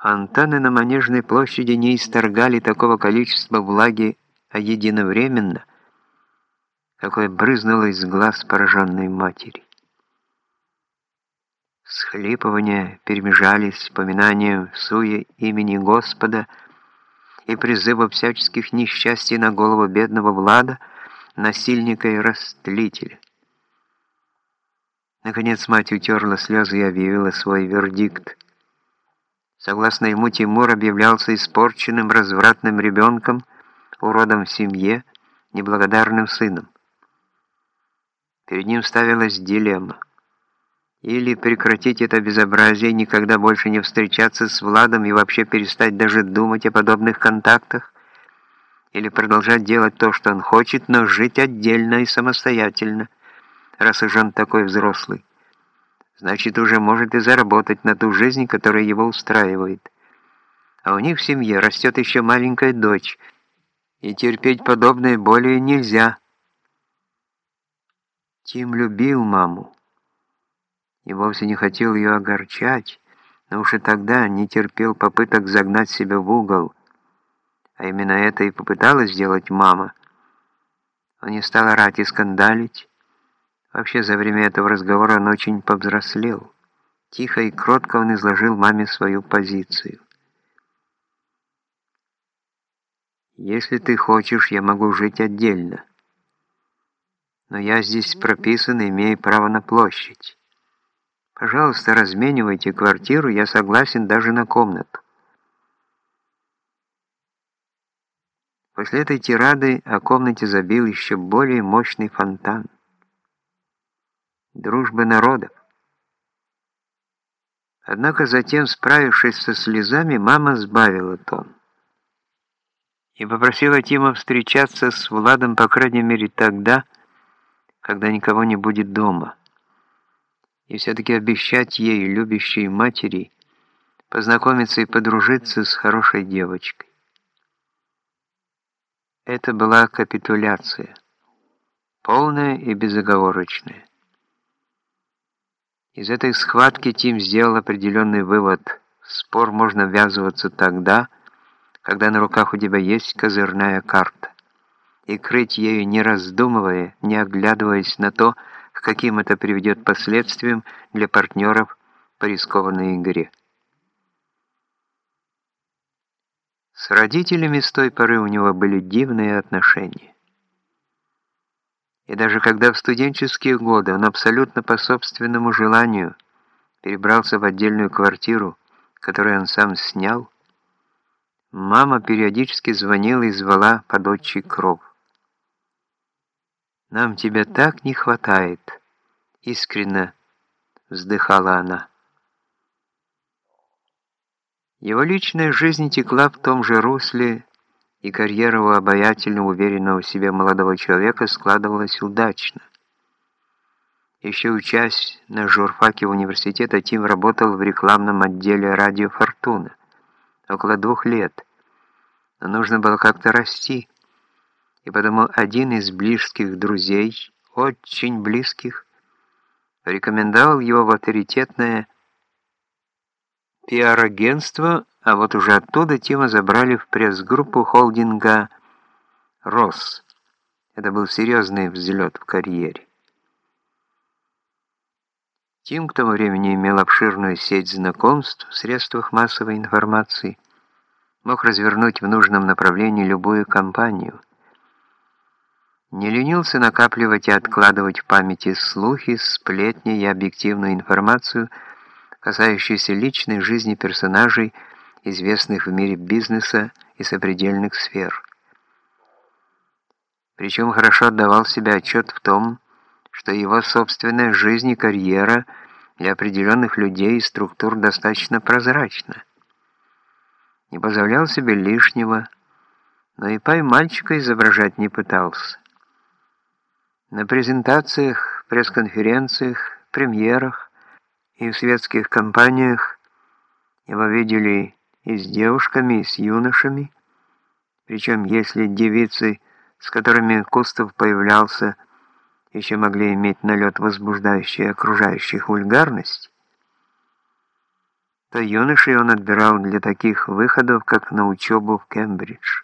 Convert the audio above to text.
Фонтаны на Манежной площади не исторгали такого количества влаги, а единовременно, какое брызнуло из глаз пораженной матери. Схлипывания перемежались с поминанием суе имени Господа и призыва всяческих несчастий на голову бедного Влада, насильника и растлителя. Наконец мать утерла слезы и объявила свой вердикт. Согласно ему, Тимур объявлялся испорченным, развратным ребенком, уродом в семье, неблагодарным сыном. Перед ним ставилась дилемма. Или прекратить это безобразие, никогда больше не встречаться с Владом и вообще перестать даже думать о подобных контактах, или продолжать делать то, что он хочет, но жить отдельно и самостоятельно, раз уж он такой взрослый значит, уже может и заработать на ту жизнь, которая его устраивает. А у них в семье растет еще маленькая дочь, и терпеть подобное более нельзя. Тим любил маму и вовсе не хотел ее огорчать, но уж и тогда не терпел попыток загнать себя в угол, а именно это и попыталась сделать мама. Он не стал орать и скандалить, Вообще, за время этого разговора он очень повзрослел. Тихо и кротко он изложил маме свою позицию. «Если ты хочешь, я могу жить отдельно. Но я здесь прописан и имею право на площадь. Пожалуйста, разменивайте квартиру, я согласен даже на комнату». После этой тирады о комнате забил еще более мощный фонтан дружбы народов. Однако затем, справившись со слезами, мама сбавила тон и попросила Тима встречаться с Владом, по крайней мере, тогда, когда никого не будет дома, и все-таки обещать ей, любящей матери, познакомиться и подружиться с хорошей девочкой. Это была капитуляция, полная и безоговорочная. Из этой схватки Тим сделал определенный вывод. В спор можно ввязываться тогда, когда на руках у тебя есть козырная карта, и крыть ею не раздумывая, не оглядываясь на то, к каким это приведет последствиям для партнеров по рискованной игре. С родителями с той поры у него были дивные отношения. И даже когда в студенческие годы он абсолютно по собственному желанию перебрался в отдельную квартиру, которую он сам снял, мама периодически звонила и звала под отчий кров. «Нам тебя так не хватает», — искренне вздыхала она. Его личная жизнь текла в том же русле, и карьера у обаятельного, уверенного в себе молодого человека складывалась удачно. Еще учась на журфаке университета, Тим работал в рекламном отделе «Радио Фортуна» около двух лет, но нужно было как-то расти, и потому один из близких друзей, очень близких, рекомендовал его в авторитетное пиар-агентство а вот уже оттуда Тима забрали в пресс-группу холдинга «Рос». Это был серьезный взлет в карьере. Тим к тому времени имел обширную сеть знакомств в средствах массовой информации, мог развернуть в нужном направлении любую компанию. Не ленился накапливать и откладывать в памяти слухи, сплетни и объективную информацию, касающуюся личной жизни персонажей, известных в мире бизнеса и сопредельных сфер. Причем хорошо отдавал себе отчет в том, что его собственная жизнь и карьера для определенных людей и структур достаточно прозрачна. Не позволял себе лишнего, но и пай мальчика изображать не пытался. На презентациях, пресс-конференциях, премьерах и в светских компаниях его видели и с девушками, и с юношами. Причем, если девицы, с которыми Кустов появлялся, еще могли иметь налет возбуждающей окружающих вульгарность, то юношей он отбирал для таких выходов, как на учебу в Кембридж.